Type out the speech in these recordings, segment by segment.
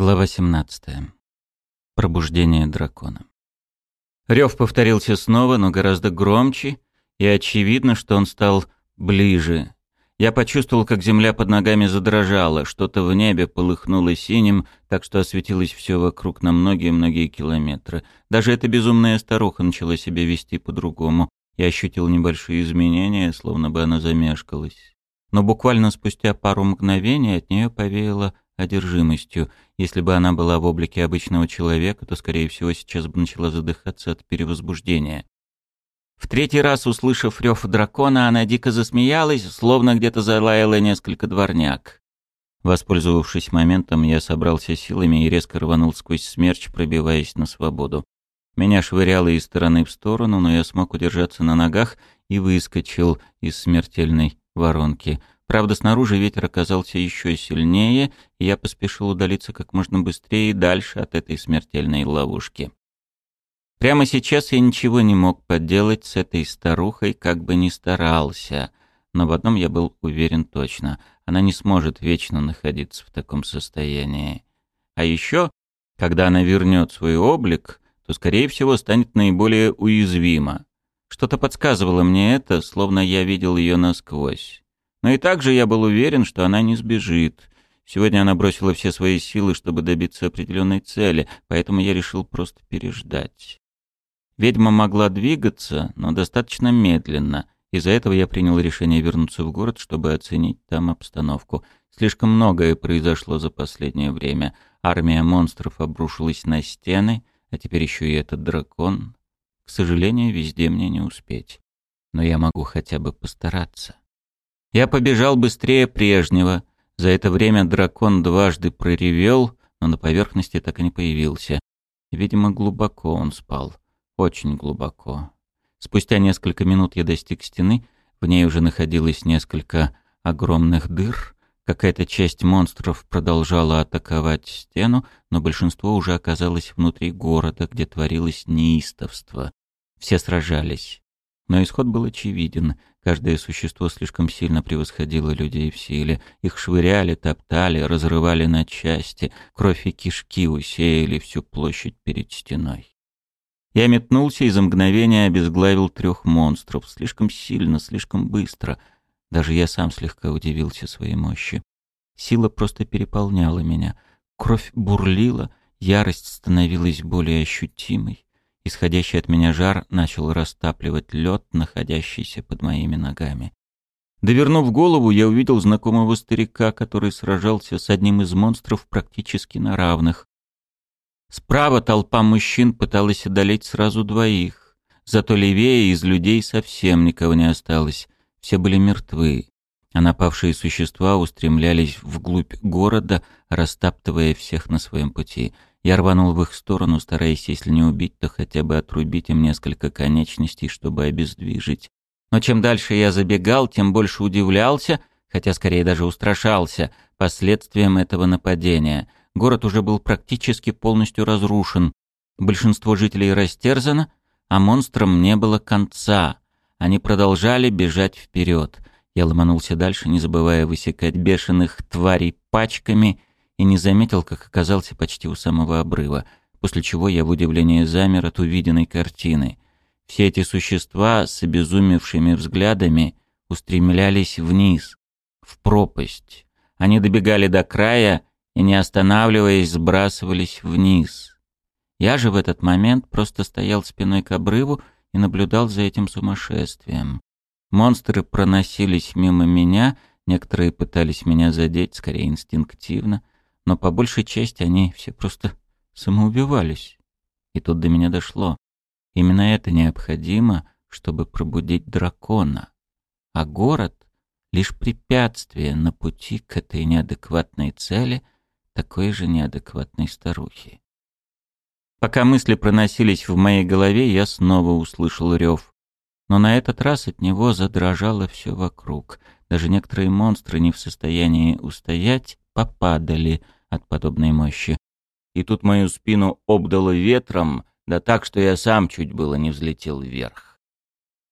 Глава 17. Пробуждение дракона. Рев повторился снова, но гораздо громче, и очевидно, что он стал ближе. Я почувствовал, как земля под ногами задрожала, что-то в небе полыхнуло синим, так что осветилось все вокруг на многие-многие километры. Даже эта безумная старуха начала себя вести по-другому. Я ощутил небольшие изменения, словно бы она замешкалась. Но буквально спустя пару мгновений от нее повеяло одержимостью. Если бы она была в облике обычного человека, то, скорее всего, сейчас бы начала задыхаться от перевозбуждения. В третий раз, услышав рев дракона, она дико засмеялась, словно где-то залаяла несколько дворняк. Воспользовавшись моментом, я собрался силами и резко рванул сквозь смерч, пробиваясь на свободу. Меня швыряло из стороны в сторону, но я смог удержаться на ногах и выскочил из смертельной воронки — Правда, снаружи ветер оказался еще сильнее, и я поспешил удалиться как можно быстрее и дальше от этой смертельной ловушки. Прямо сейчас я ничего не мог поделать с этой старухой, как бы ни старался. Но в одном я был уверен точно. Она не сможет вечно находиться в таком состоянии. А еще, когда она вернет свой облик, то, скорее всего, станет наиболее уязвима. Что-то подсказывало мне это, словно я видел ее насквозь. Но и также я был уверен, что она не сбежит. Сегодня она бросила все свои силы, чтобы добиться определенной цели, поэтому я решил просто переждать. Ведьма могла двигаться, но достаточно медленно. Из-за этого я принял решение вернуться в город, чтобы оценить там обстановку. Слишком многое произошло за последнее время. Армия монстров обрушилась на стены, а теперь еще и этот дракон. К сожалению, везде мне не успеть. Но я могу хотя бы постараться. Я побежал быстрее прежнего. За это время дракон дважды проревел, но на поверхности так и не появился. Видимо, глубоко он спал. Очень глубоко. Спустя несколько минут я достиг стены. В ней уже находилось несколько огромных дыр. Какая-то часть монстров продолжала атаковать стену, но большинство уже оказалось внутри города, где творилось неистовство. Все сражались. Но исход был очевиден. Каждое существо слишком сильно превосходило людей в силе. Их швыряли, топтали, разрывали на части. Кровь и кишки усеяли всю площадь перед стеной. Я метнулся и за мгновение обезглавил трех монстров. Слишком сильно, слишком быстро. Даже я сам слегка удивился своей мощи. Сила просто переполняла меня. Кровь бурлила, ярость становилась более ощутимой. Исходящий от меня жар начал растапливать лед, находящийся под моими ногами. Довернув голову, я увидел знакомого старика, который сражался с одним из монстров практически на равных. Справа толпа мужчин пыталась одолеть сразу двоих. Зато левее из людей совсем никого не осталось. Все были мертвы, а напавшие существа устремлялись вглубь города, растаптывая всех на своем пути — я рванул в их сторону, стараясь, если не убить, то хотя бы отрубить им несколько конечностей, чтобы обездвижить. Но чем дальше я забегал, тем больше удивлялся, хотя скорее даже устрашался, последствиям этого нападения. Город уже был практически полностью разрушен. Большинство жителей растерзано, а монстрам не было конца. Они продолжали бежать вперед. Я ломанулся дальше, не забывая высекать бешеных тварей пачками и не заметил, как оказался почти у самого обрыва, после чего я в удивлении замер от увиденной картины. Все эти существа с обезумевшими взглядами устремлялись вниз, в пропасть. Они добегали до края и, не останавливаясь, сбрасывались вниз. Я же в этот момент просто стоял спиной к обрыву и наблюдал за этим сумасшествием. Монстры проносились мимо меня, некоторые пытались меня задеть, скорее инстинктивно, но по большей части они все просто самоубивались. И тут до меня дошло. Именно это необходимо, чтобы пробудить дракона. А город — лишь препятствие на пути к этой неадекватной цели такой же неадекватной старухи. Пока мысли проносились в моей голове, я снова услышал рев. Но на этот раз от него задрожало все вокруг. Даже некоторые монстры не в состоянии устоять, попадали — от подобной мощи. И тут мою спину обдало ветром, да так, что я сам чуть было не взлетел вверх.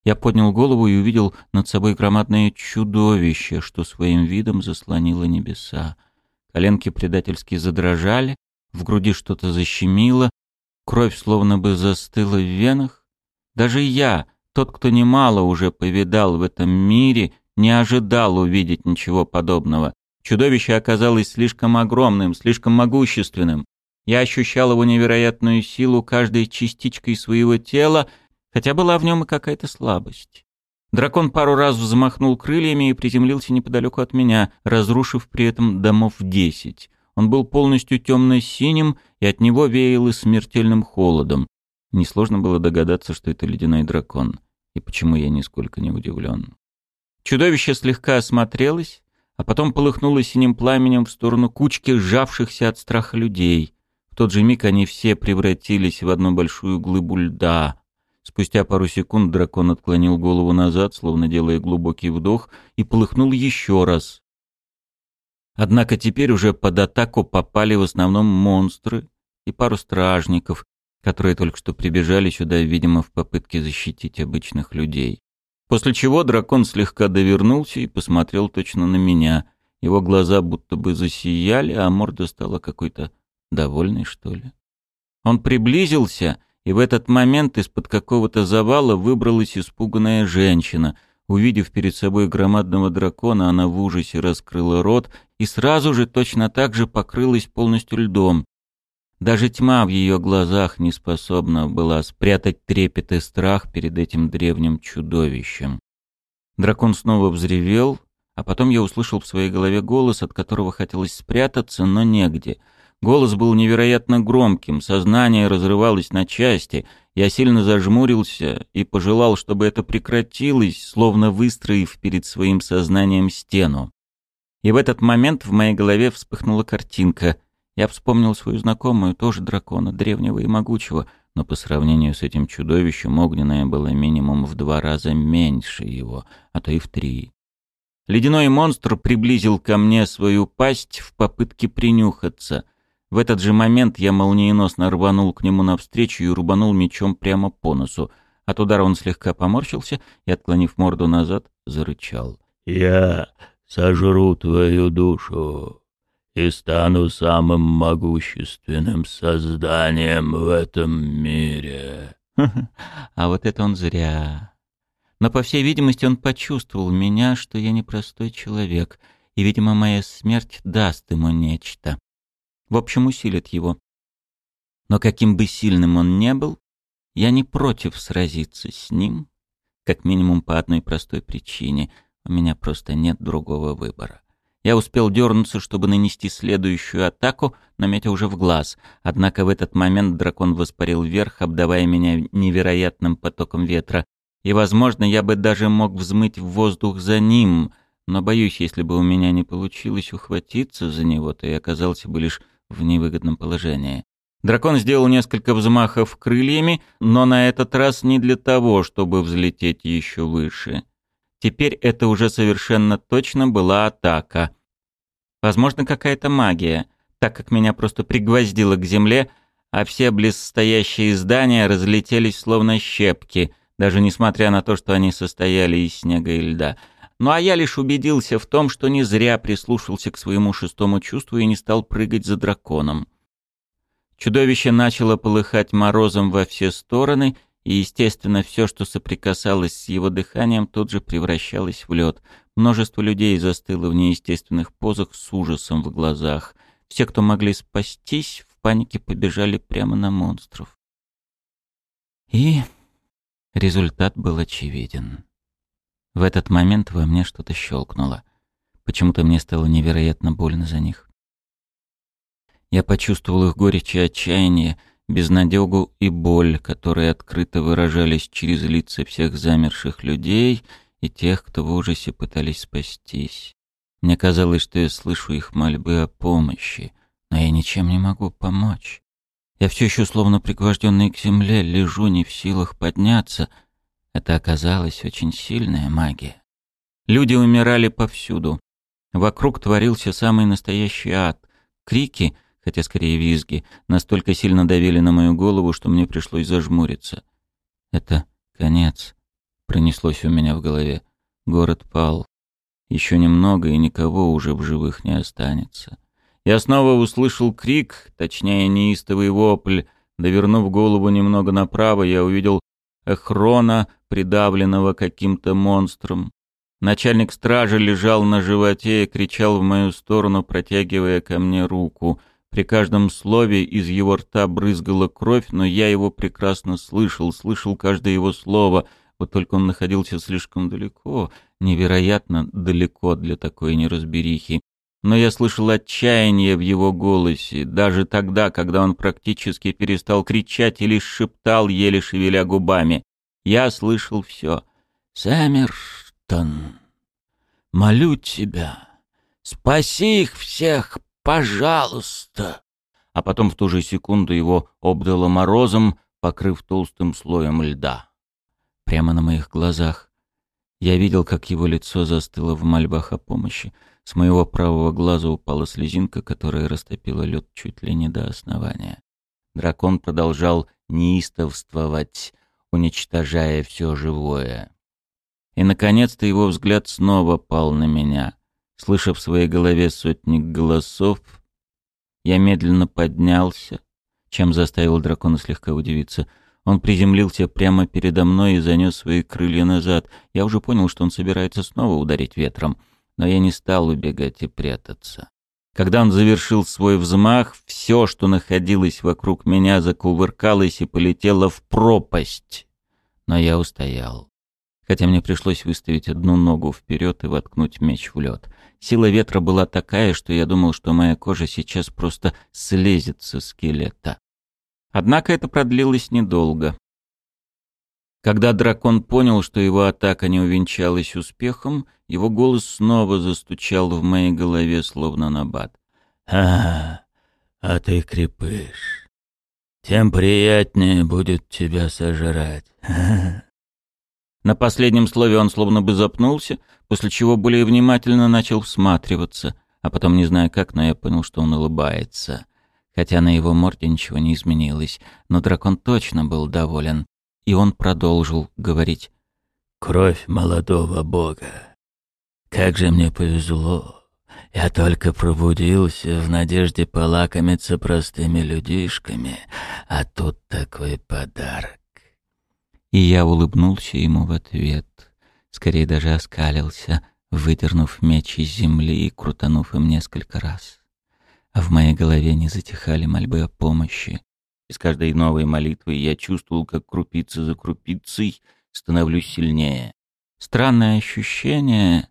Я поднял голову и увидел над собой громадное чудовище, что своим видом заслонило небеса. Коленки предательски задрожали, В груди что-то защемило, кровь словно бы застыла в венах. Даже я, тот, кто немало уже повидал в этом мире, не ожидал увидеть ничего подобного. Чудовище оказалось слишком огромным, слишком могущественным. Я ощущал его невероятную силу каждой частичкой своего тела, хотя была в нем и какая-то слабость. Дракон пару раз взмахнул крыльями и приземлился неподалеку от меня, разрушив при этом домов десять. Он был полностью темно-синим, и от него веяло смертельным холодом. Несложно было догадаться, что это ледяной дракон. И почему я нисколько не удивлен. Чудовище слегка осмотрелось, а потом полыхнуло синим пламенем в сторону кучки сжавшихся от страха людей. В тот же миг они все превратились в одну большую глыбу льда. Спустя пару секунд дракон отклонил голову назад, словно делая глубокий вдох, и полыхнул еще раз. Однако теперь уже под атаку попали в основном монстры и пару стражников, которые только что прибежали сюда, видимо, в попытке защитить обычных людей. После чего дракон слегка довернулся и посмотрел точно на меня. Его глаза будто бы засияли, а морда стала какой-то довольной, что ли. Он приблизился, и в этот момент из-под какого-то завала выбралась испуганная женщина, Увидев перед собой громадного дракона, она в ужасе раскрыла рот и сразу же точно так же покрылась полностью льдом. Даже тьма в ее глазах не способна была спрятать трепет и страх перед этим древним чудовищем. Дракон снова взревел, а потом я услышал в своей голове голос, от которого хотелось спрятаться, но негде — Голос был невероятно громким, сознание разрывалось на части. Я сильно зажмурился и пожелал, чтобы это прекратилось, словно выстроив перед своим сознанием стену. И в этот момент в моей голове вспыхнула картинка. Я вспомнил свою знакомую, тоже дракона, древнего и могучего, но по сравнению с этим чудовищем огненное было минимум в два раза меньше его, а то и в три. Ледяной монстр приблизил ко мне свою пасть в попытке принюхаться — в этот же момент я молниеносно рванул к нему навстречу и рубанул мечом прямо по носу. От удара он слегка поморщился и, отклонив морду назад, зарычал. «Я сожру твою душу и стану самым могущественным созданием в этом мире». А вот это он зря. Но, по всей видимости, он почувствовал меня, что я непростой человек, и, видимо, моя смерть даст ему нечто в общем, усилит его. Но каким бы сильным он не был, я не против сразиться с ним, как минимум по одной простой причине. У меня просто нет другого выбора. Я успел дернуться, чтобы нанести следующую атаку, наметя уже в глаз. Однако в этот момент дракон воспарил вверх, обдавая меня невероятным потоком ветра. И, возможно, я бы даже мог взмыть в воздух за ним, но боюсь, если бы у меня не получилось ухватиться за него, то я оказался бы лишь в невыгодном положении. Дракон сделал несколько взмахов крыльями, но на этот раз не для того, чтобы взлететь еще выше. Теперь это уже совершенно точно была атака. Возможно, какая-то магия, так как меня просто пригвоздило к земле, а все близстоящие здания разлетелись словно щепки, даже несмотря на то, что они состояли из снега и льда — ну а я лишь убедился в том, что не зря прислушался к своему шестому чувству и не стал прыгать за драконом. Чудовище начало полыхать морозом во все стороны, и, естественно, все, что соприкасалось с его дыханием, тут же превращалось в лед. Множество людей застыло в неестественных позах с ужасом в глазах. Все, кто могли спастись, в панике побежали прямо на монстров. И результат был очевиден. В этот момент во мне что-то щелкнуло. Почему-то мне стало невероятно больно за них. Я почувствовал их горечь и отчаяние, безнадегу и боль, которые открыто выражались через лица всех замерших людей и тех, кто в ужасе пытались спастись. Мне казалось, что я слышу их мольбы о помощи, но я ничем не могу помочь. Я все еще словно пригвожденный к земле, лежу не в силах подняться — это оказалась очень сильная магия. Люди умирали повсюду. Вокруг творился самый настоящий ад. Крики, хотя скорее визги, настолько сильно давили на мою голову, что мне пришлось зажмуриться. Это конец. Пронеслось у меня в голове. Город пал. Еще немного, и никого уже в живых не останется. Я снова услышал крик, точнее неистовый вопль. Довернув голову немного направо, я увидел Эхрона, придавленного каким-то монстром. Начальник стражи лежал на животе и кричал в мою сторону, протягивая ко мне руку. При каждом слове из его рта брызгала кровь, но я его прекрасно слышал, слышал каждое его слово. Вот только он находился слишком далеко, невероятно далеко для такой неразберихи но я слышал отчаяние в его голосе, даже тогда, когда он практически перестал кричать и лишь шептал, еле шевеля губами. Я слышал все. «Сэмерштон, молю тебя, спаси их всех, пожалуйста!» А потом в ту же секунду его обдало морозом, покрыв толстым слоем льда. Прямо на моих глазах. Я видел, как его лицо застыло в мольбах о помощи. С моего правого глаза упала слезинка, которая растопила лед чуть ли не до основания. Дракон продолжал неистовствовать, уничтожая все живое. И, наконец-то, его взгляд снова пал на меня. Слыша в своей голове сотни голосов, я медленно поднялся, чем заставил дракона слегка удивиться. Он приземлился прямо передо мной и занес свои крылья назад. Я уже понял, что он собирается снова ударить ветром — но я не стал убегать и прятаться. Когда он завершил свой взмах, все, что находилось вокруг меня, закувыркалось и полетело в пропасть. Но я устоял. Хотя мне пришлось выставить одну ногу вперед и воткнуть меч в лед. Сила ветра была такая, что я думал, что моя кожа сейчас просто слезет со скелета. Однако это продлилось недолго. Когда дракон понял, что его атака не увенчалась успехом, его голос снова застучал в моей голове, словно набат. «А, а ты крепыш. Тем приятнее будет тебя сожрать». На последнем слове он словно бы запнулся, после чего более внимательно начал всматриваться, а потом, не зная как, но я понял, что он улыбается. Хотя на его морде ничего не изменилось, но дракон точно был доволен и он продолжил говорить. «Кровь молодого бога. Как же мне повезло. Я только пробудился в надежде полакомиться простыми людишками, а тут такой подарок». И я улыбнулся ему в ответ, скорее даже оскалился, выдернув меч из земли и крутанув им несколько раз. А в моей голове не затихали мольбы о помощи, и с каждой новой молитвой я чувствовал, как крупица за крупицей становлюсь сильнее. Странное ощущение,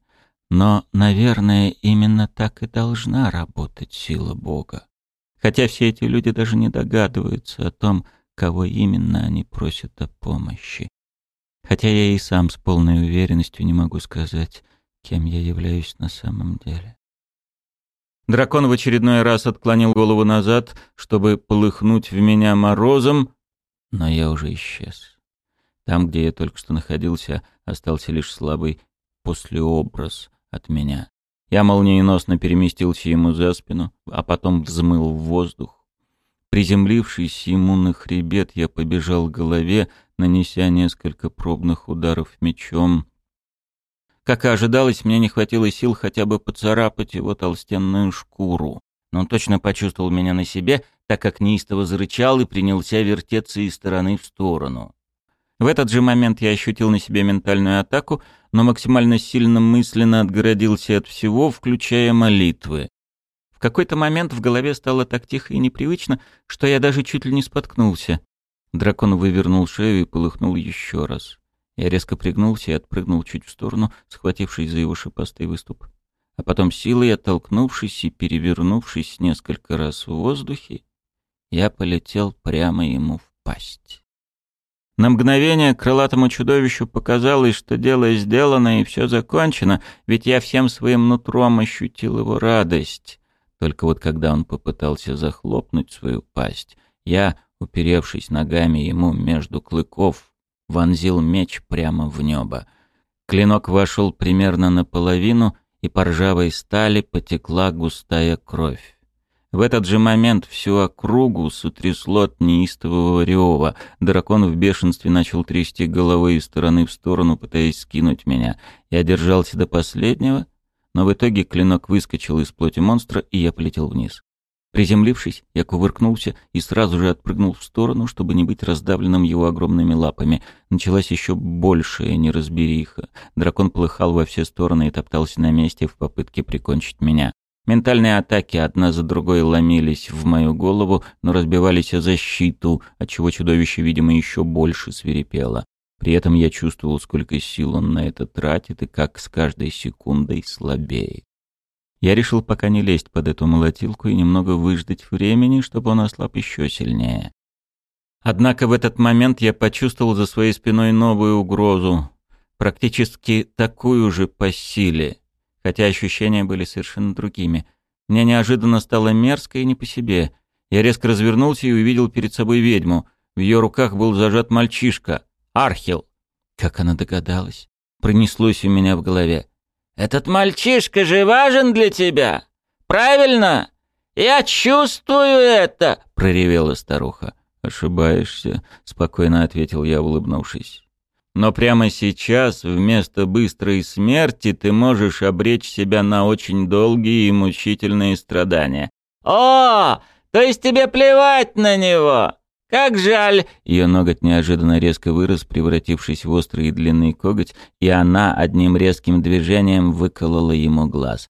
но, наверное, именно так и должна работать сила Бога. Хотя все эти люди даже не догадываются о том, кого именно они просят о помощи. Хотя я и сам с полной уверенностью не могу сказать, кем я являюсь на самом деле. Дракон в очередной раз отклонил голову назад, чтобы полыхнуть в меня морозом, но я уже исчез. Там, где я только что находился, остался лишь слабый послеобраз от меня. Я молниеносно переместился ему за спину, а потом взмыл в воздух. Приземлившись ему на хребет, я побежал к голове, нанеся несколько пробных ударов мечом, как и ожидалось, мне не хватило сил хотя бы поцарапать его толстенную шкуру. Но он точно почувствовал меня на себе, так как неистово зарычал и принялся вертеться из стороны в сторону. В этот же момент я ощутил на себе ментальную атаку, но максимально сильно мысленно отгородился от всего, включая молитвы. В какой-то момент в голове стало так тихо и непривычно, что я даже чуть ли не споткнулся. Дракон вывернул шею и полыхнул еще раз. Я резко пригнулся и отпрыгнул чуть в сторону, схватившись за его шипастый выступ. А потом силой оттолкнувшись и перевернувшись несколько раз в воздухе, я полетел прямо ему в пасть. На мгновение крылатому чудовищу показалось, что дело сделано и все закончено, ведь я всем своим нутром ощутил его радость. Только вот когда он попытался захлопнуть свою пасть, я, уперевшись ногами ему между клыков, вонзил меч прямо в небо. Клинок вошел примерно наполовину, и по ржавой стали потекла густая кровь. В этот же момент всю округу сотрясло от неистового рева. Дракон в бешенстве начал трясти головой из стороны в сторону, пытаясь скинуть меня. Я держался до последнего, но в итоге клинок выскочил из плоти монстра, и я полетел вниз. Приземлившись, я кувыркнулся и сразу же отпрыгнул в сторону, чтобы не быть раздавленным его огромными лапами. Началась еще большая неразбериха. Дракон плыхал во все стороны и топтался на месте в попытке прикончить меня. Ментальные атаки одна за другой ломились в мою голову, но разбивались о защиту, отчего чудовище, видимо, еще больше свирепело. При этом я чувствовал, сколько сил он на это тратит и как с каждой секундой слабеет. Я решил пока не лезть под эту молотилку и немного выждать времени, чтобы он ослаб еще сильнее. Однако в этот момент я почувствовал за своей спиной новую угрозу, практически такую же по силе, хотя ощущения были совершенно другими. Мне неожиданно стало мерзко и не по себе. Я резко развернулся и увидел перед собой ведьму. В ее руках был зажат мальчишка, Архил. Как она догадалась? Пронеслось у меня в голове. Этот мальчишка же важен для тебя. Правильно? Я чувствую это, проревела старуха. Ошибаешься, спокойно ответил я, улыбнувшись. Но прямо сейчас вместо быстрой смерти ты можешь обречь себя на очень долгие и мучительные страдания. О, то есть тебе плевать на него? «Как жаль!» Ее ноготь неожиданно резко вырос, превратившись в острый и длинный коготь, и она одним резким движением выколола ему глаз.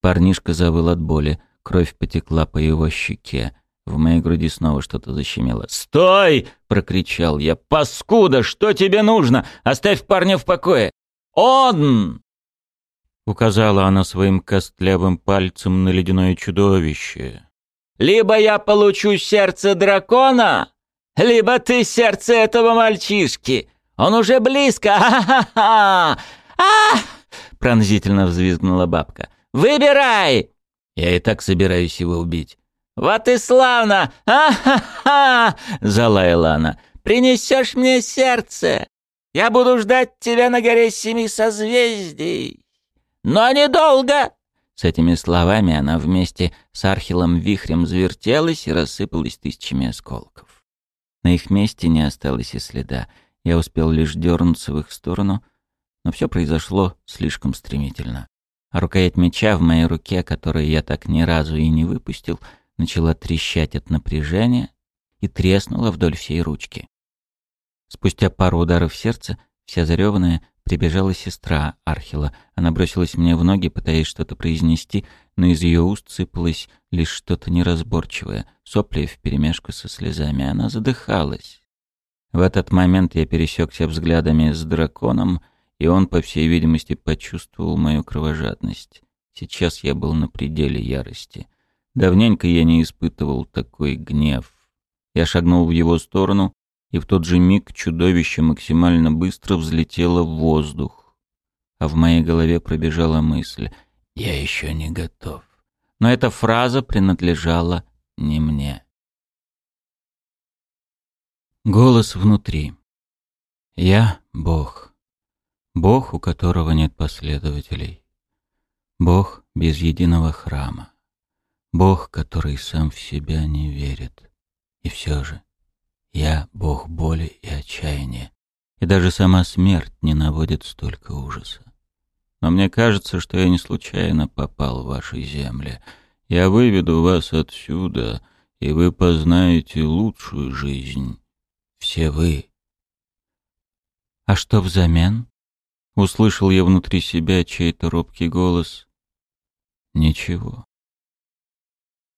Парнишка завыл от боли, кровь потекла по его щеке. В моей груди снова что-то защемело. «Стой!» — прокричал я. «Паскуда! Что тебе нужно? Оставь парня в покое!» «Он!» Указала она своим костлявым пальцем на ледяное чудовище. «Либо я получу сердце дракона, либо ты сердце этого мальчишки. Он уже близко. Ха-ха-ха! А! Пронзительно взвизгнула бабка. Выбирай. Я и так собираюсь его убить. Вот и славно. А-ха-ха! залаяла она. Принесешь мне сердце. Я буду ждать тебя на горе семи созвездий. Но недолго. С этими словами она вместе с Архилом вихрем завертелась и рассыпалась тысячами осколков. На их месте не осталось и следа. Я успел лишь дернуться в их сторону, но все произошло слишком стремительно. А рукоять меча в моей руке, которую я так ни разу и не выпустил, начала трещать от напряжения и треснула вдоль всей ручки. Спустя пару ударов сердца, вся зареванная, прибежала сестра Архила. Она бросилась мне в ноги, пытаясь что-то произнести, но из ее уст сыпалось лишь что-то неразборчивое, сопли вперемешку со слезами. Она задыхалась. В этот момент я пересекся взглядами с драконом, и он, по всей видимости, почувствовал мою кровожадность. Сейчас я был на пределе ярости. Давненько я не испытывал такой гнев. Я шагнул в его сторону, и в тот же миг чудовище максимально быстро взлетело в воздух. А в моей голове пробежала мысль — «Я еще не готов». Но эта фраза принадлежала не мне. Голос внутри. «Я — Бог. Бог, у которого нет последователей. Бог без единого храма. Бог, который сам в себя не верит. И все же я — Бог боли и отчаяния. И даже сама смерть не наводит столько ужаса. Но мне кажется, что я не случайно попал в ваши земли. Я выведу вас отсюда, и вы познаете лучшую жизнь. Все вы. А что взамен? Услышал я внутри себя чей-то робкий голос. Ничего.